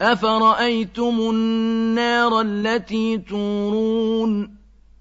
أفرأيتم النار التي تورون